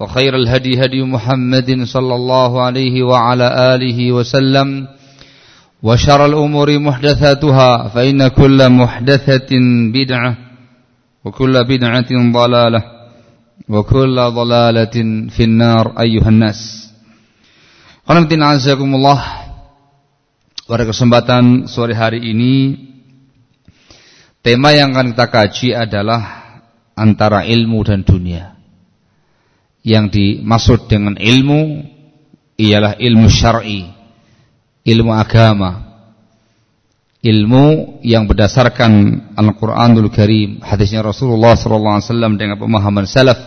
وخير الهدي هدي محمد صلى الله عليه وعلى آله وسلم وشر الأمور محدثاتها فإن كل محدثة بدعة وكل بدعة ضلالة وكل ضلالة في النار أيها الناس Qanatin azakumullah Pada kesempatan sore hari ini Tema yang akan kita kaji adalah Antara ilmu dan dunia yang dimaksud dengan ilmu ialah ilmu syar'i, ilmu agama. Ilmu yang berdasarkan Al-Qur'anul Karim, hadisnya Rasulullah sallallahu alaihi wasallam dengan pemahaman salaf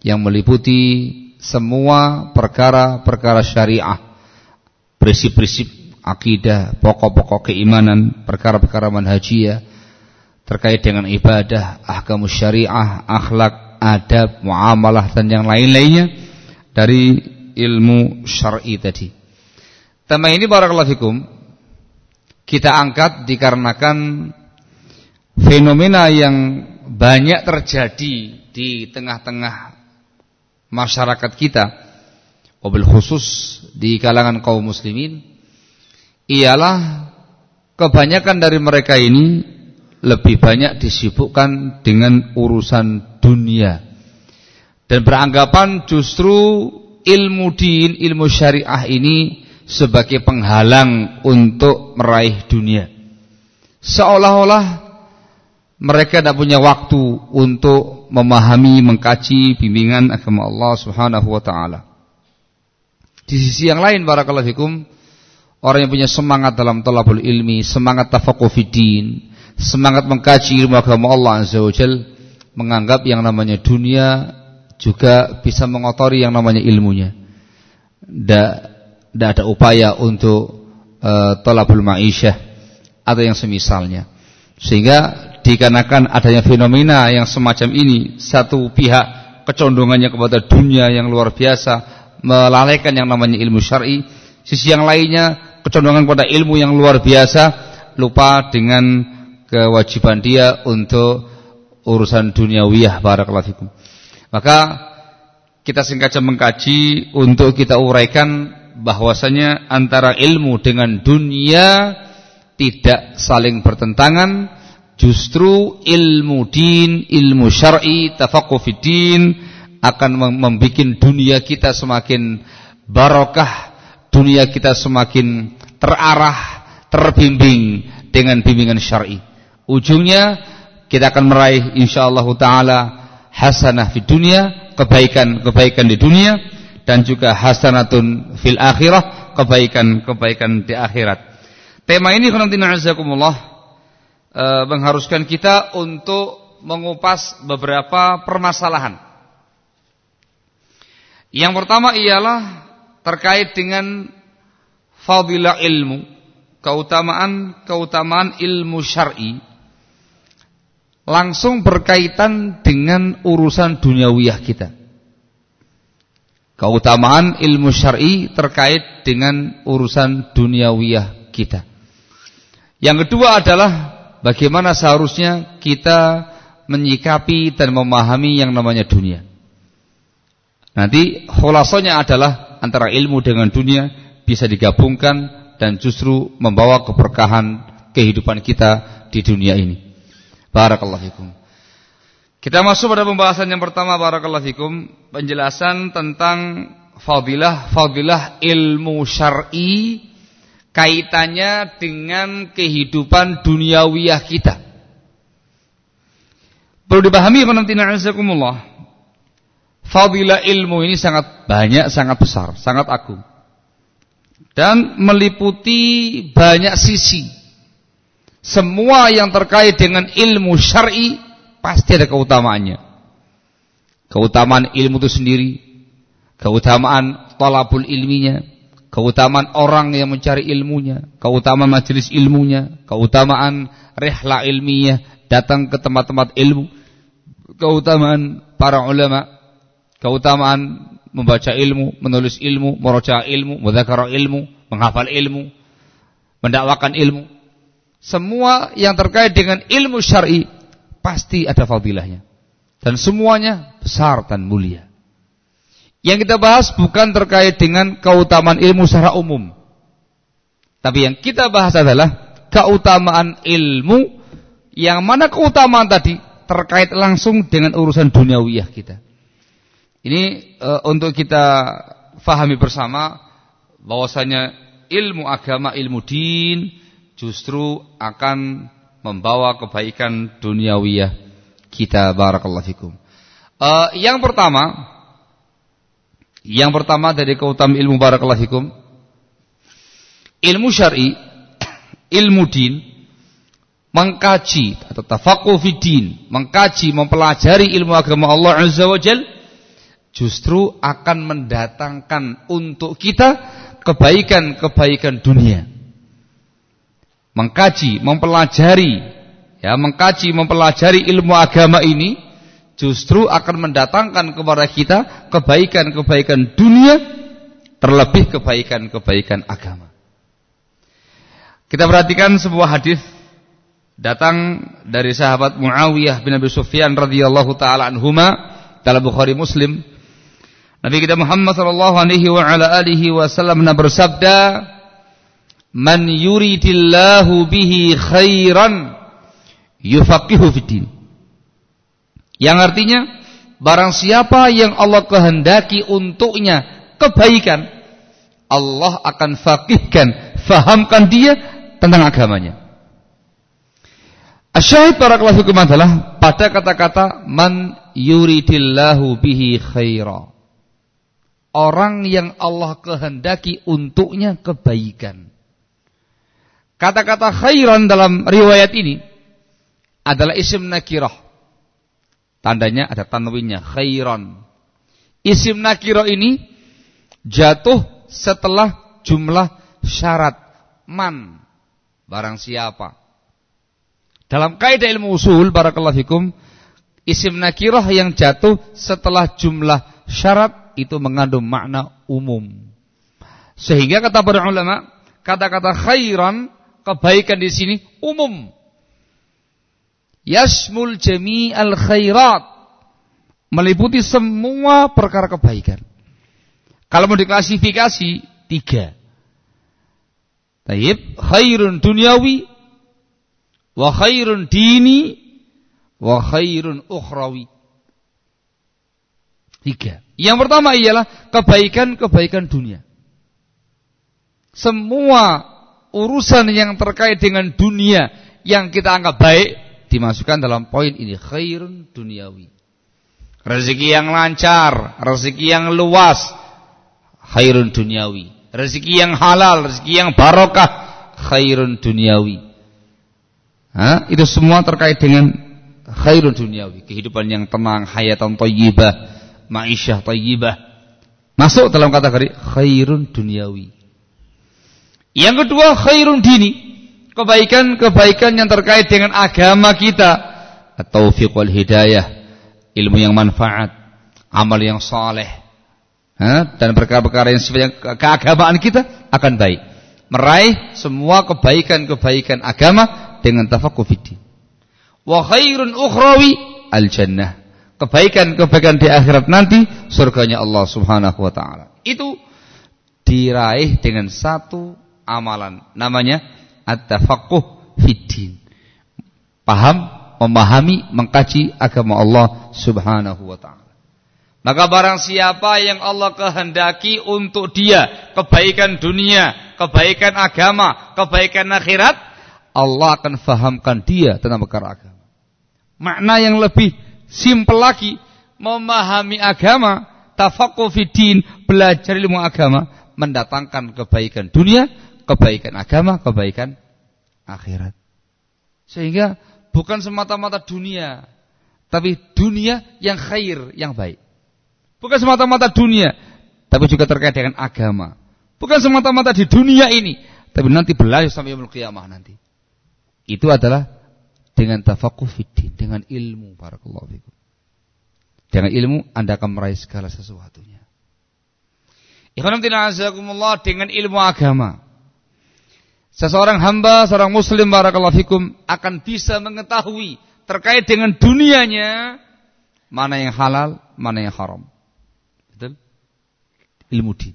yang meliputi semua perkara-perkara syariah, prinsip-prinsip akidah, pokok-pokok keimanan, perkara-perkara manhajiyah terkait dengan ibadah, ahkam syariah, akhlak, adab, muamalah dan yang lain-lainnya dari ilmu syar'i tadi. Tema ini barakallahu fikum kita angkat dikarenakan fenomena yang banyak terjadi di tengah-tengah masyarakat kita wabil khusus di kalangan kaum muslimin ialah kebanyakan dari mereka ini lebih banyak disibukkan dengan urusan dunia dan beranggapan justru ilmu din, ilmu syariah ini sebagai penghalang untuk meraih dunia. Seolah-olah mereka tidak punya waktu untuk memahami, mengkaji bimbingan agama Allah Subhanahu wa taala. Di sisi yang lain barakallahu orang yang punya semangat dalam talabul ilmi, semangat tafaqquh semangat mengkaji ilmu agama Allah Azza wa Jalla menganggap yang namanya dunia juga bisa mengotori yang namanya ilmunya. Tidak ada upaya untuk uh, tolabul ma'isyah atau yang semisalnya. Sehingga dikarenakan adanya fenomena yang semacam ini, satu pihak kecondongannya kepada dunia yang luar biasa, melalaikan yang namanya ilmu syar'i, sisi yang lainnya kecondongan kepada ilmu yang luar biasa, lupa dengan kewajiban dia untuk urusan duniawiyah barakallahu fikum. Maka kita singkat mengkaji untuk kita uraikan bahwasanya antara ilmu dengan dunia tidak saling bertentangan, justru ilmu din, ilmu syar'i, tafaqquh din akan membuat dunia kita semakin barokah, dunia kita semakin terarah, terbimbing dengan bimbingan syar'i. Ujungnya kita akan meraih insyaallah taala hasanah di dunia, kebaikan-kebaikan di dunia dan juga hasanatun fil akhirah, kebaikan-kebaikan di akhirat. Tema ini khonantina azakumullah e, mengharuskan kita untuk mengupas beberapa permasalahan. Yang pertama ialah terkait dengan fadilah ilmu, keutamaan-keutamaan ilmu syar'i langsung berkaitan dengan urusan duniawiyah kita. Keutamaan ilmu syar'i terkait dengan urusan duniawiyah kita. Yang kedua adalah bagaimana seharusnya kita menyikapi dan memahami yang namanya dunia. Nanti khulasonya adalah antara ilmu dengan dunia bisa digabungkan dan justru membawa keberkahan kehidupan kita di dunia ini. Barakallahu fikum. Kita masuk pada pembahasan yang pertama barakallahu fikum, penjelasan tentang fadilah-fadilah ilmu syar'i kaitannya dengan kehidupan duniawiyah kita. Perlu dipahami penantinan azakumullah. Fadilah ilmu ini sangat banyak, sangat besar, sangat agung. Dan meliputi banyak sisi. Semua yang terkait dengan ilmu syar'i pasti ada keutamaannya. Keutamaan ilmu itu sendiri, keutamaan talabul ilminya, keutamaan orang yang mencari ilmunya, keutamaan majelis ilmunya, keutamaan rehla ilmiah, datang ke tempat-tempat ilmu, keutamaan para ulama, keutamaan membaca ilmu, menulis ilmu, meroja ilmu, mudzakarah ilmu, menghafal ilmu, mendakwakan ilmu. Semua yang terkait dengan ilmu syar'i pasti ada fadilahnya. Dan semuanya besar dan mulia. Yang kita bahas bukan terkait dengan keutamaan ilmu secara umum. Tapi yang kita bahas adalah keutamaan ilmu yang mana keutamaan tadi terkait langsung dengan urusan duniawiyah kita. Ini e, untuk kita fahami bersama bahwasanya ilmu agama, ilmu din justru akan membawa kebaikan duniawiyah kita barakallahu fikum. E, yang pertama yang pertama dari keutamaan ilmu barakallahu fikum ilmu syar'i, ilmu din mengkaji atau tafaqquh fi din, mengkaji, mempelajari ilmu agama Allah Azza wa justru akan mendatangkan untuk kita kebaikan-kebaikan dunia. Mengkaji, mempelajari, ya, mengkaji, mempelajari ilmu agama ini justru akan mendatangkan kepada kita kebaikan-kebaikan dunia terlebih kebaikan-kebaikan agama. Kita perhatikan sebuah hadis datang dari sahabat Muawiyah bin Abi Sufyan radhiyallahu taala anhuma dalam Bukhari Muslim. Nabi kita Muhammad sallallahu alaihi wa wasallam bersabda, "Man yuridillahu bihi khairan yufaqihu fid din." Yang artinya barang siapa yang Allah kehendaki untuknya kebaikan, Allah akan faqihkan, fahamkan dia tentang agamanya. Asyahid para hukum adalah pada kata-kata man yuridillahu bihi khaira. Orang yang Allah kehendaki untuknya kebaikan. Kata-kata khairan dalam riwayat ini adalah isim nakirah. Tandanya ada tanwinnya khairan. Isim nakirah ini jatuh setelah jumlah syarat man barang siapa dalam kaidah ilmu usul barakallahu fikum isim nakirah yang jatuh setelah jumlah syarat itu mengandung makna umum. Sehingga kata para ulama, kata-kata khairan kebaikan di sini umum. Yasmul jami'al khairat meliputi semua perkara kebaikan. Kalau mau diklasifikasi tiga. Taib khairun dunyawi wa khairun dini wa khairun ukhrawi. Tiga. Yang pertama ialah kebaikan-kebaikan dunia. Semua urusan yang terkait dengan dunia yang kita anggap baik dimasukkan dalam poin ini khairun duniawi. Rezeki yang lancar, rezeki yang luas, khairun duniawi. Rezeki yang halal, rezeki yang barokah, khairun duniawi. Ha? Itu semua terkait dengan khairun duniawi, kehidupan yang tenang, hayatan thayyibah, ma'isyah thayyibah. Masuk dalam kategori khairun duniawi. Yang kedua khairun dini, kebaikan-kebaikan yang terkait dengan agama kita, taufiq wal hidayah, ilmu yang manfaat, amal yang saleh, dan perkara-perkara yang sifatnya keagamaan kita akan baik. Meraih semua kebaikan-kebaikan agama dengan tafaqquh fiddin. Wa khairun ukhrawi al jannah. Kebaikan-kebaikan di akhirat nanti surganya Allah Subhanahu wa taala. Itu diraih dengan satu amalan namanya at-tafaqquh fiddin. Paham, memahami, mengkaji agama Allah Subhanahu wa taala. Maka barang siapa yang Allah kehendaki untuk dia kebaikan dunia, kebaikan agama, kebaikan akhirat, Allah akan fahamkan dia tentang perkara agama. Makna yang lebih simpel lagi, memahami agama, tafaqquh belajar ilmu agama, mendatangkan kebaikan dunia, kebaikan agama, kebaikan akhirat. Sehingga bukan semata-mata dunia, tapi dunia yang khair, yang baik. Bukan semata-mata dunia, tapi juga terkait dengan agama. Bukan semata-mata di dunia ini, tapi nanti berlanjut sampai yaumul qiyamah nanti. Itu adalah dengan tafakuh fiddin, dengan ilmu barakallahu fikum. Dengan ilmu Anda akan meraih segala sesuatunya. Ikhwan azakumullah dengan ilmu agama. Seseorang hamba, seorang muslim barakallahu fikum akan bisa mengetahui terkait dengan dunianya mana yang halal, mana yang haram ilmu din.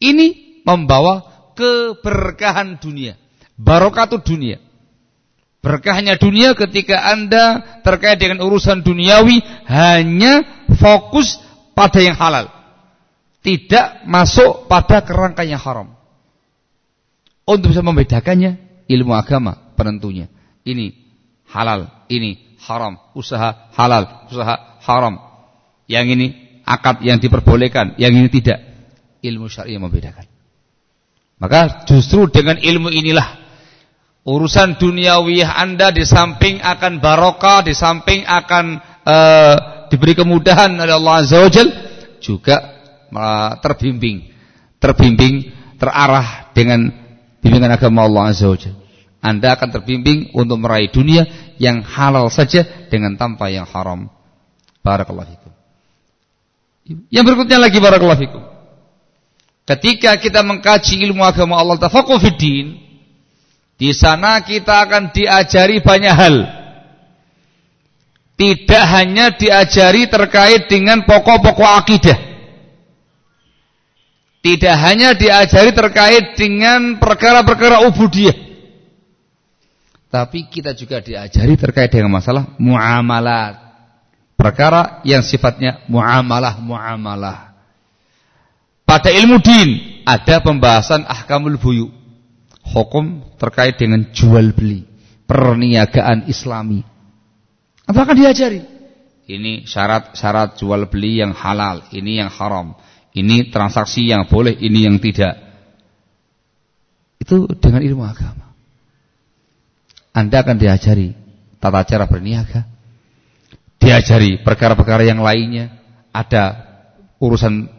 Ini membawa keberkahan dunia, barokatuh dunia. Berkahnya dunia ketika Anda terkait dengan urusan duniawi hanya fokus pada yang halal. Tidak masuk pada kerangka yang haram. Untuk bisa membedakannya ilmu agama penentunya. Ini halal, ini haram, usaha halal, usaha haram. Yang ini akad yang diperbolehkan, yang ini tidak ilmu syar'i yang membedakan. Maka justru dengan ilmu inilah urusan duniawiyah Anda di samping akan barokah, di samping akan uh, diberi kemudahan oleh Allah Azza wa juga uh, terbimbing, terbimbing, terarah dengan bimbingan agama Allah Azza wa. Anda akan terbimbing untuk meraih dunia yang halal saja dengan tanpa yang haram. Barakallahu. Yang berikutnya lagi barakallahu fikum. Ketika kita mengkaji ilmu agama Allah tafaqquh fiddin, di sana kita akan diajari banyak hal. Tidak hanya diajari terkait dengan pokok-pokok akidah. Tidak hanya diajari terkait dengan perkara-perkara ubudiyah. Tapi kita juga diajari terkait dengan masalah muamalat. Perkara yang sifatnya muamalah-muamalah. Pada ilmu din ada pembahasan ahkamul buyu. Hukum terkait dengan jual beli, perniagaan islami. Apakah diajari? Ini syarat-syarat jual beli yang halal, ini yang haram. Ini transaksi yang boleh, ini yang tidak. Itu dengan ilmu agama. Anda akan diajari tata cara berniaga. Diajari perkara-perkara yang lainnya. Ada urusan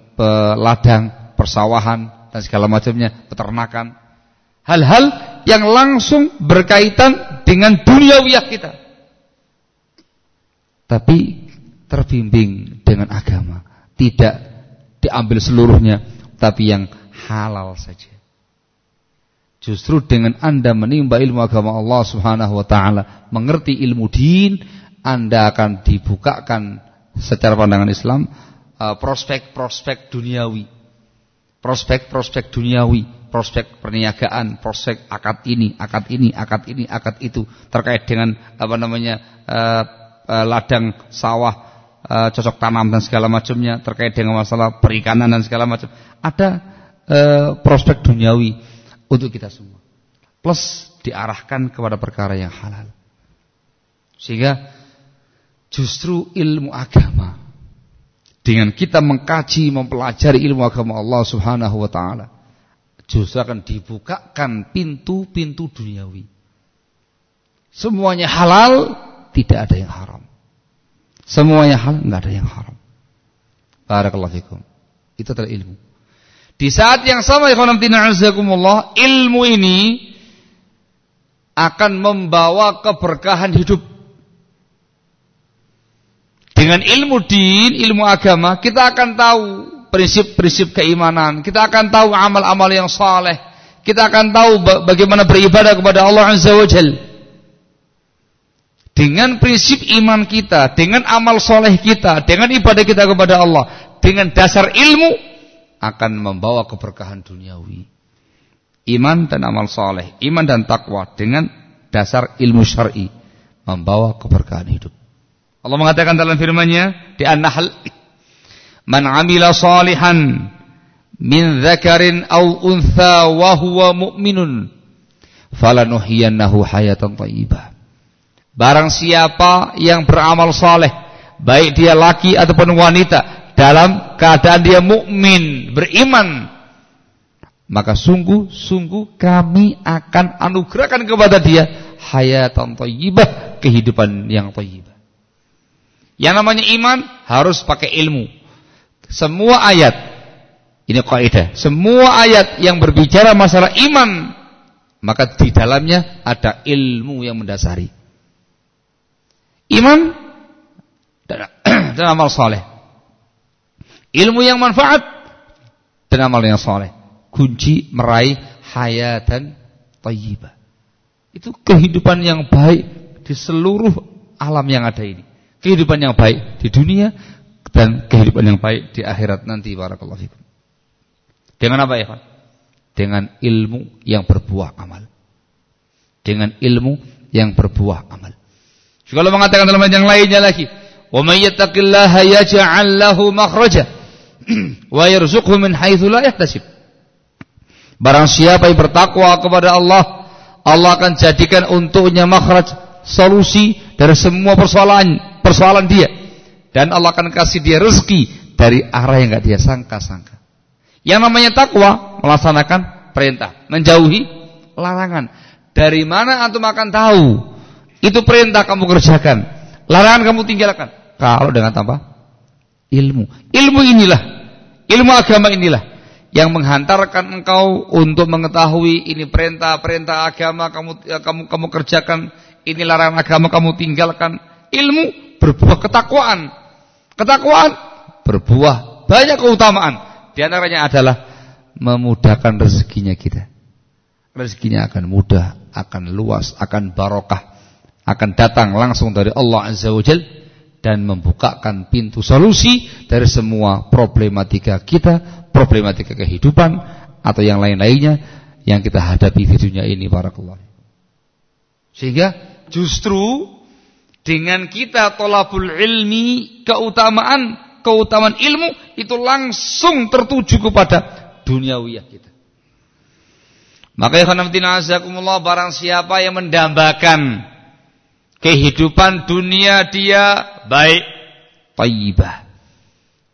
ladang, persawahan dan segala macamnya, peternakan. Hal-hal yang langsung berkaitan dengan duniawiyah kita. Tapi terbimbing dengan agama, tidak diambil seluruhnya, tapi yang halal saja. Justru dengan Anda menimba ilmu agama Allah Subhanahu wa taala, mengerti ilmu din, Anda akan dibukakan secara pandangan Islam Eh, prospek-prospek duniawi. Prospek-prospek duniawi, prospek perniagaan, prospek akad ini, akad ini, akad ini, akad itu terkait dengan apa namanya uh, uh, ladang sawah, uh, cocok tanam dan segala macamnya terkait dengan masalah perikanan dan segala macam. Ada uh, prospek duniawi untuk kita semua. Plus diarahkan kepada perkara yang halal. Sehingga justru ilmu agama dengan kita mengkaji, mempelajari ilmu agama Allah Subhanahu wa taala, justru akan dibukakan pintu-pintu duniawi. Semuanya halal, tidak ada yang haram. Semuanya halal, enggak ada yang haram. Barakallahu fikum. Itu adalah ilmu. Di saat yang sama ikhwan fillah, ilmu ini akan membawa keberkahan hidup dengan ilmu din, ilmu agama, kita akan tahu prinsip-prinsip keimanan. Kita akan tahu amal-amal yang saleh. Kita akan tahu bagaimana beribadah kepada Allah Azza wa. Dengan prinsip iman kita, dengan amal soleh kita, dengan ibadah kita kepada Allah, dengan dasar ilmu akan membawa keberkahan duniawi. Iman dan amal soleh, iman dan takwa dengan dasar ilmu syar'i membawa keberkahan hidup. Allah mengatakan dalam firman-Nya di An-Nahl, "Man 'amila salihan min dzakarin aw untha wa huwa mu'minun falanuhyiyannahu hayatan thayyibah." Barang siapa yang beramal saleh, baik dia laki ataupun wanita, dalam keadaan dia mukmin, beriman, maka sungguh-sungguh kami akan anugerahkan kepada dia hayatan thayyibah, kehidupan yang thayyibah. Yang namanya iman harus pakai ilmu. Semua ayat ini kaidah, semua ayat yang berbicara masalah iman maka di dalamnya ada ilmu yang mendasari. Iman dan, amal soleh. Ilmu yang manfaat dan amal yang soleh kunci meraih hayatan tayyibah. Itu kehidupan yang baik di seluruh alam yang ada ini. Kehidupan yang baik di dunia dan kehidupan yang baik di akhirat nanti barakallahu. Dengan apa ya, Dengan ilmu yang berbuah amal. Dengan ilmu yang berbuah amal. Juga Allah mengatakan dalam ayat yang lainnya lagi, "Wa may yattaqillaha yaj'al lahu makhraja wa yarzuqhu min haitsu la yahtasib." Barang siapa yang bertakwa kepada Allah, Allah akan jadikan untuknya makhraj, solusi dari semua persoalan persoalan dia. Dan Allah akan kasih dia rezeki dari arah yang enggak dia sangka-sangka. Yang namanya takwa melaksanakan perintah, menjauhi larangan. Dari mana antum akan tahu? Itu perintah kamu kerjakan, larangan kamu tinggalkan. Kalau dengan tanpa ilmu. Ilmu inilah, ilmu agama inilah yang menghantarkan engkau untuk mengetahui ini perintah-perintah agama kamu kamu kamu kerjakan, ini larangan agama kamu tinggalkan. Ilmu berbuah ketakwaan. Ketakwaan berbuah banyak keutamaan. Di antaranya adalah memudahkan rezekinya kita. Rezekinya akan mudah, akan luas, akan barokah, akan datang langsung dari Allah Azza wa Jalla dan membukakan pintu solusi dari semua problematika kita, problematika kehidupan atau yang lain-lainnya yang kita hadapi di dunia ini barakallahu. Sehingga justru dengan kita tolabul ilmi keutamaan keutamaan ilmu itu langsung tertuju kepada duniawiyah kita. Maka ya azakumullah barang siapa yang mendambakan Kehidupan dunia dia baik, taibah.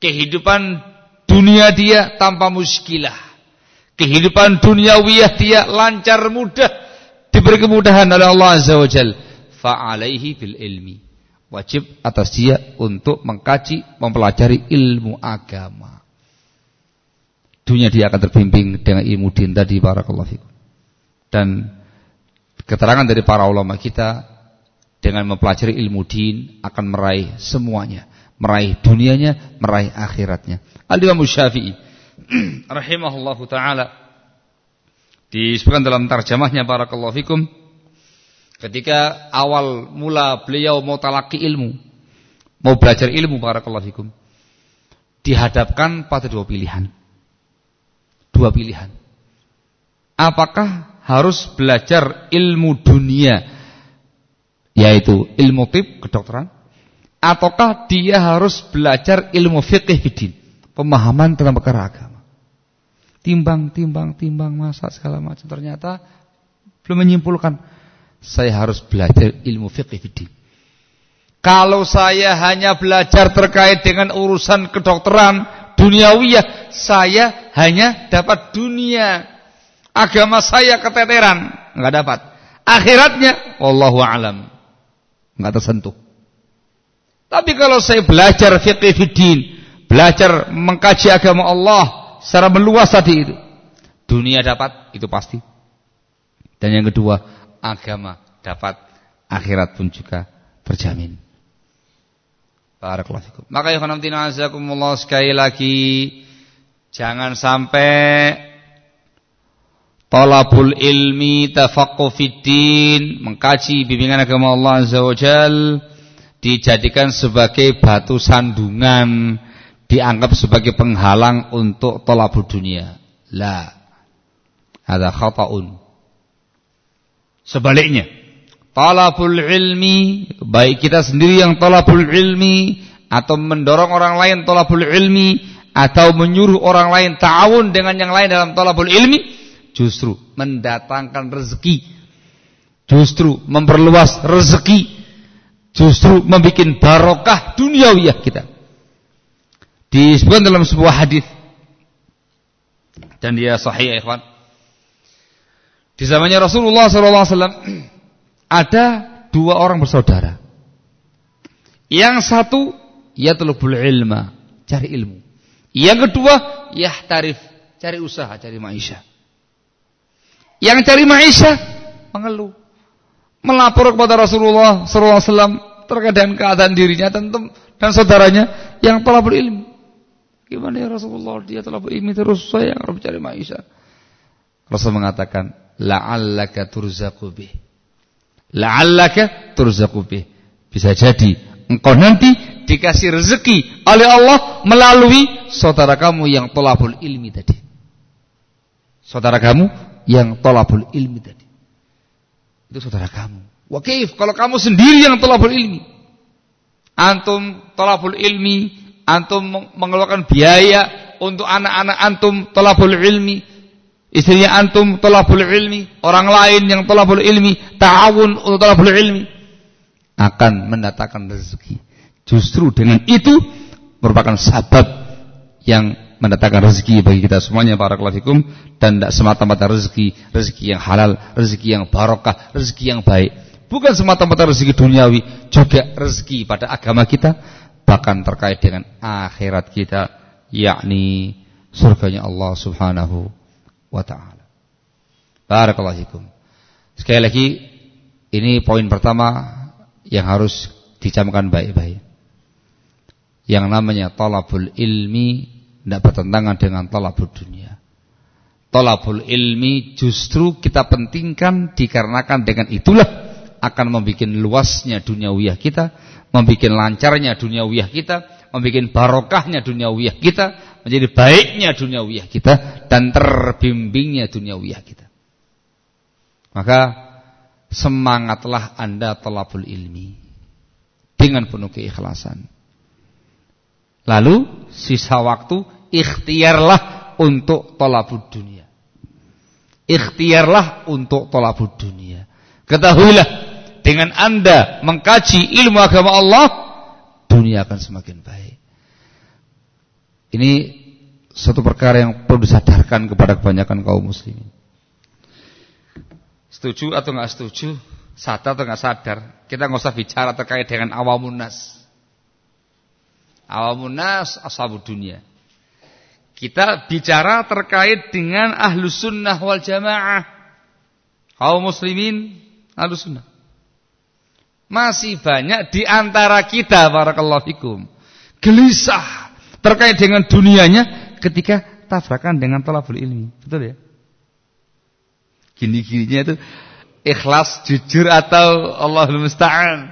Kehidupan dunia dia tanpa muskilah. Kehidupan duniawiyah dia lancar mudah. Diberi kemudahan oleh Allah Azza wa Jal. Fa'alaihi bil ilmi. Wajib atas dia untuk mengkaji, mempelajari ilmu agama. Dunia dia akan terbimbing dengan ilmu din tadi barakallahu fikum. Dan keterangan dari para ulama kita dengan mempelajari ilmu din akan meraih semuanya, meraih dunianya, meraih akhiratnya. Al-Imam Syafi'i rahimahullahu taala disebutkan dalam terjemahnya barakallahu fikum ketika awal mula beliau mau talaki ilmu, mau belajar ilmu barakallahu fikum dihadapkan pada dua pilihan. Dua pilihan. Apakah harus belajar ilmu dunia yaitu ilmu tib kedokteran. ataukah dia harus belajar ilmu fikih bidin? Pemahaman tentang perkara agama. Timbang timbang timbang masa segala macam. Ternyata belum menyimpulkan. Saya harus belajar ilmu fikih bidin. Kalau saya hanya belajar terkait dengan urusan kedokteran duniawiyah saya hanya dapat dunia. Agama saya keteteran. Nggak dapat. Akhiratnya wallahu alam nggak tersentuh. Tapi kalau saya belajar fiqih fiddin, belajar mengkaji agama Allah secara meluas tadi itu, dunia dapat itu pasti. Dan yang kedua, agama dapat, akhirat pun juga terjamin. Barakallahu. Maka ya sekali lagi jangan sampai Talabul ilmi tafaqquh fiddin, mengkaji bimbingan agama Allah Azza wa Jal dijadikan sebagai batu sandungan, dianggap sebagai penghalang untuk talabul dunia. La. Ada khata'un. Sebaliknya, talabul ilmi, baik kita sendiri yang talabul ilmi atau mendorong orang lain talabul ilmi atau menyuruh orang lain ta'awun dengan yang lain dalam talabul ilmi, justru mendatangkan rezeki, justru memperluas rezeki, justru membuat barokah duniawiyah kita. Disebutkan dalam sebuah hadis dan dia sahih ya ikhwan. Di zamannya Rasulullah SAW ada dua orang bersaudara. Yang satu ya telubul ilma, cari ilmu. Yang kedua ya tarif, cari usaha, cari maisha. Yang cari maisha mengeluh, melapor kepada Rasulullah SAW terkait dengan keadaan dirinya dan, dan saudaranya yang telah berilmu. Gimana ya Rasulullah dia telah berilmu terus saya yang harus cari maisha. Rasul mengatakan, la'allaka turzaqu bih. La'allaka turzaqu bih. Bisa jadi engkau nanti dikasih rezeki oleh Allah melalui saudara kamu yang tolabul ilmi tadi. Saudara kamu yang tolabul ilmi tadi. Itu saudara kamu. Wakif, kalau kamu sendiri yang tolabul ilmi. Antum tolabul ilmi, antum mengeluarkan biaya untuk anak-anak antum tolabul ilmi. Istrinya antum tolabul ilmi, orang lain yang tolabul ilmi, ta'awun untuk tolabul ilmi. Akan mendatangkan rezeki. Justru dengan itu merupakan sabab yang mendatangkan rezeki bagi kita semuanya para kelafikum dan tidak semata-mata rezeki rezeki yang halal, rezeki yang barokah, rezeki yang baik. Bukan semata-mata rezeki duniawi, juga rezeki pada agama kita, bahkan terkait dengan akhirat kita, yakni surganya Allah Subhanahu wa taala. Barakallahu fikum. Sekali lagi ini poin pertama yang harus dicamkan baik-baik. Yang namanya talabul ilmi tidak bertentangan dengan talabul dunia. Talabul ilmi justru kita pentingkan dikarenakan dengan itulah akan membuat luasnya dunia duniawiyah kita, membuat lancarnya dunia duniawiyah kita, membuat barokahnya dunia duniawiyah kita, menjadi baiknya dunia duniawiyah kita dan terbimbingnya dunia duniawiyah kita. Maka semangatlah Anda talabul ilmi dengan penuh keikhlasan. Lalu sisa waktu ikhtiarlah untuk tolabud dunia. Ikhtiarlah untuk tolabud dunia. Ketahuilah dengan anda mengkaji ilmu agama Allah, dunia akan semakin baik. Ini satu perkara yang perlu disadarkan kepada kebanyakan kaum muslimin. Setuju atau nggak setuju, sadar atau nggak sadar, kita nggak usah bicara terkait dengan awamun nas. Awamun nas ashabud dunia. Kita bicara terkait dengan ahlu sunnah wal jamaah. Kaum muslimin ahlu sunnah. Masih banyak di antara kita, barakallahu fikum. Gelisah terkait dengan dunianya ketika tabrakan dengan tolabul ilmi. Betul ya? Gini-gininya itu ikhlas, jujur atau Allahul Musta'an.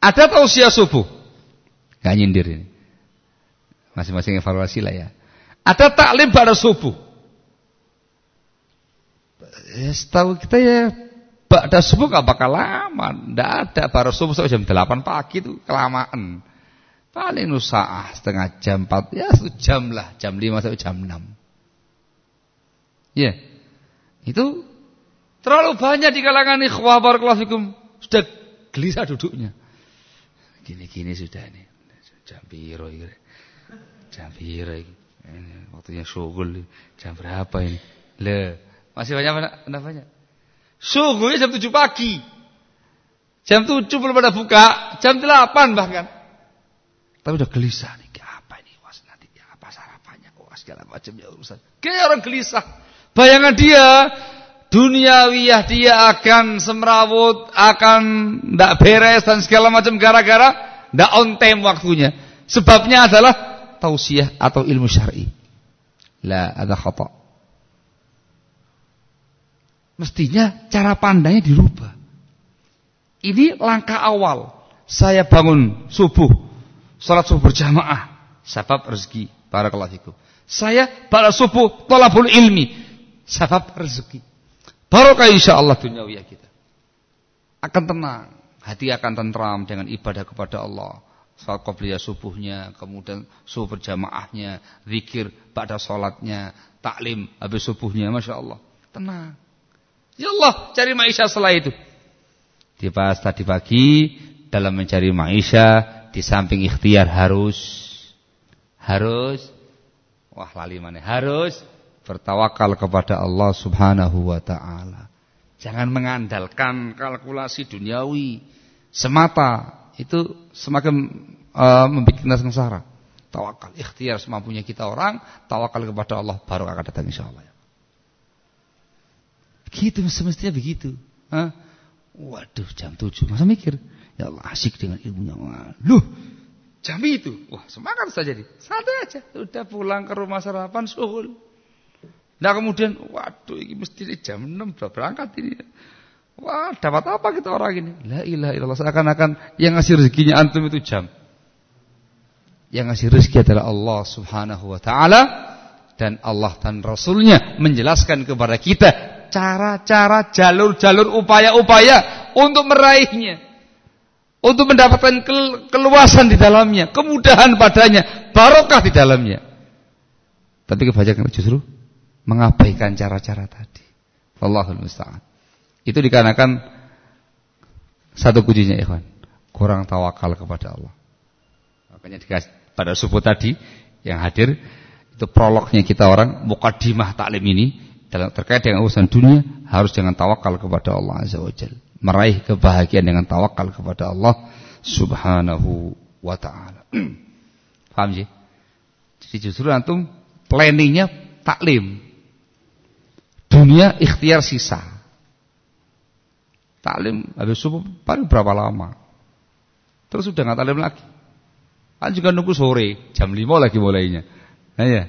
Ada tausiah subuh? Gak nyindir ini. Masing-masing evaluasi lah ya. Ada taklim pada subuh. Ya, setahu kita ya pada subuh gak bakal lama. Tidak ada pada subuh sampai jam 8 pagi itu kelamaan. Paling usaha setengah jam 4 ya satu jam lah, jam 5 sampai jam 6. Ya. Itu terlalu banyak di kalangan ikhwah fikum sudah gelisah duduknya. Gini-gini sudah ini. Jam biru ini. Jam pira ini? Waktunya syughul. Jam berapa ini? Le, masih banyak mana banyak? Syughulnya jam 7 pagi. Jam 7 belum pada buka, jam 8 bahkan. Tapi udah gelisah nih, apa ini? Was nanti ya apa sarapannya? Oh, segala macam ya urusan. Kayak orang gelisah. Bayangan dia duniawiyah dia akan semrawut, akan tidak beres dan segala macam gara-gara tidak on time waktunya. Sebabnya adalah tausiah atau ilmu syar'i. La ada khata. Mestinya cara pandangnya dirubah. Ini langkah awal. Saya bangun subuh, salat subuh berjamaah, sebab rezeki. Barakallahu fikum. Saya pada subuh tolabul ilmi, sebab rezeki. Barokah insyaallah dunia kita. Akan tenang, hati akan tentram dengan ibadah kepada Allah. Salat qabliyah subuhnya, kemudian subuh berjamaahnya, zikir pada salatnya, taklim habis subuhnya, Masya Allah. Tenang. Ya Allah, cari maisha setelah itu. Dibahas tadi pagi dalam mencari maisha di samping ikhtiar harus harus wah lali mana harus bertawakal kepada Allah Subhanahu wa taala. Jangan mengandalkan kalkulasi duniawi semata itu semakin uh, membuat kita sengsara. Tawakal, ikhtiar semampunya kita orang, tawakal kepada Allah baru akan datang insyaallah. Gitu semestinya begitu. Hah? Waduh jam 7 masa mikir. Ya Allah asik dengan ilmunya. Loh jam itu. Wah semangat saja jadi. Santai aja. Udah pulang ke rumah sarapan suhul. Nah kemudian waduh ini mesti jam 6 udah berangkat ini. Wah dapat apa kita orang ini. La ilaha illallah. Seakan-akan yang ngasih rezekinya antum itu jam. Yang ngasih rezeki adalah Allah subhanahu wa ta'ala. Dan Allah dan Rasulnya menjelaskan kepada kita cara-cara, jalur-jalur, upaya-upaya untuk meraihnya. Untuk mendapatkan keluasan di dalamnya, kemudahan padanya, barokah di dalamnya. Tapi kebanyakan justru mengabaikan cara-cara tadi. Allahul musta'an. Itu dikarenakan satu kuncinya ikhwan, kurang tawakal kepada Allah. Makanya dikasih pada subuh tadi yang hadir itu prolognya kita orang mukadimah taklim ini dalam terkait dengan urusan dunia harus dengan tawakal kepada Allah Azza wa Jalla. Meraih kebahagiaan dengan tawakal kepada Allah Subhanahu wa taala. Paham sih? Jadi justru antum planningnya taklim. Dunia ikhtiar sisa. Taklim habis subuh paling berapa lama? Terus sudah nggak taklim lagi. Kan juga nunggu sore, jam 5 lagi mulainya. Nah ya.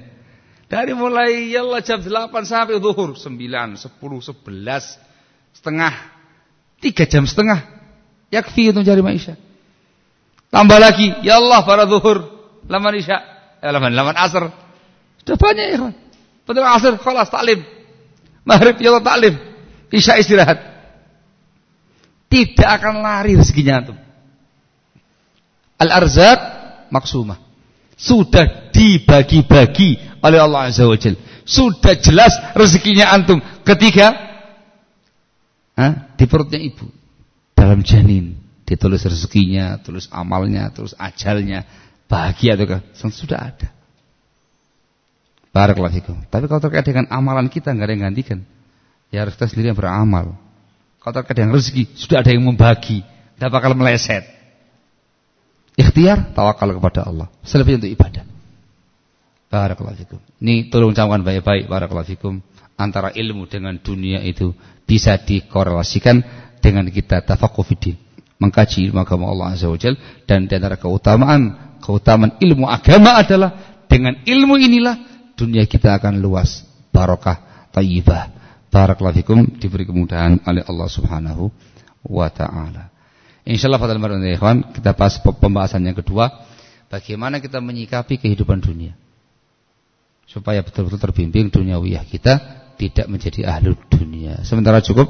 Dari mulai ya Allah jam 8 sampai zuhur 9, 10, 11 setengah 3 jam setengah yakfi untuk cari maisha. Tambah lagi ya Allah para zuhur laman isya, eh, laman laman asar. Sudah banyak ya. Betul asar kelas taklim. Maghrib ya Allah taklim. Isya istirahat. Tidak akan lari rezekinya antum. Al-arzak maksumah. Sudah dibagi-bagi oleh Allah Azza wa Jal. Sudah jelas rezekinya antum ketika ha, di perutnya ibu. Dalam janin ditulis rezekinya, tulis amalnya, tulis ajalnya, bahagia atau sudah ada. Barakallahu. Tapi kalau terkait dengan amalan kita nggak ada yang gantikan. Ya harus kita sendiri yang beramal. Kalau terkait dengan rezeki sudah ada yang membagi, tidak bakal meleset. Ikhtiar tawakal kepada Allah. Selebihnya untuk ibadah. Barakallahu fikum. Ini tolong camkan baik-baik barakallahu fikum. Antara ilmu dengan dunia itu bisa dikorelasikan dengan kita tafaqquh fiddin. Mengkaji ilmu agama Allah Azza wa Jal dan di antara keutamaan keutamaan ilmu agama adalah dengan ilmu inilah dunia kita akan luas, barokah, tayyibah. Barakallahu fikum diberi kemudahan oleh Allah Subhanahu wa taala. Insyaallah pada lembaran ikhwan kita bahas pembahasan yang kedua, bagaimana kita menyikapi kehidupan dunia supaya betul-betul terbimbing duniawiyah kita tidak menjadi ahli dunia. Sementara cukup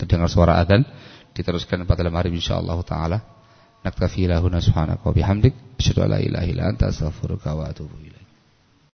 terdengar suara adzan diteruskan pada malam hari insyaallah taala. Naktafi lahuna subhanaka wa bihamdik asyhadu an la ilaha illa anta astaghfiruka wa atubu ilaik.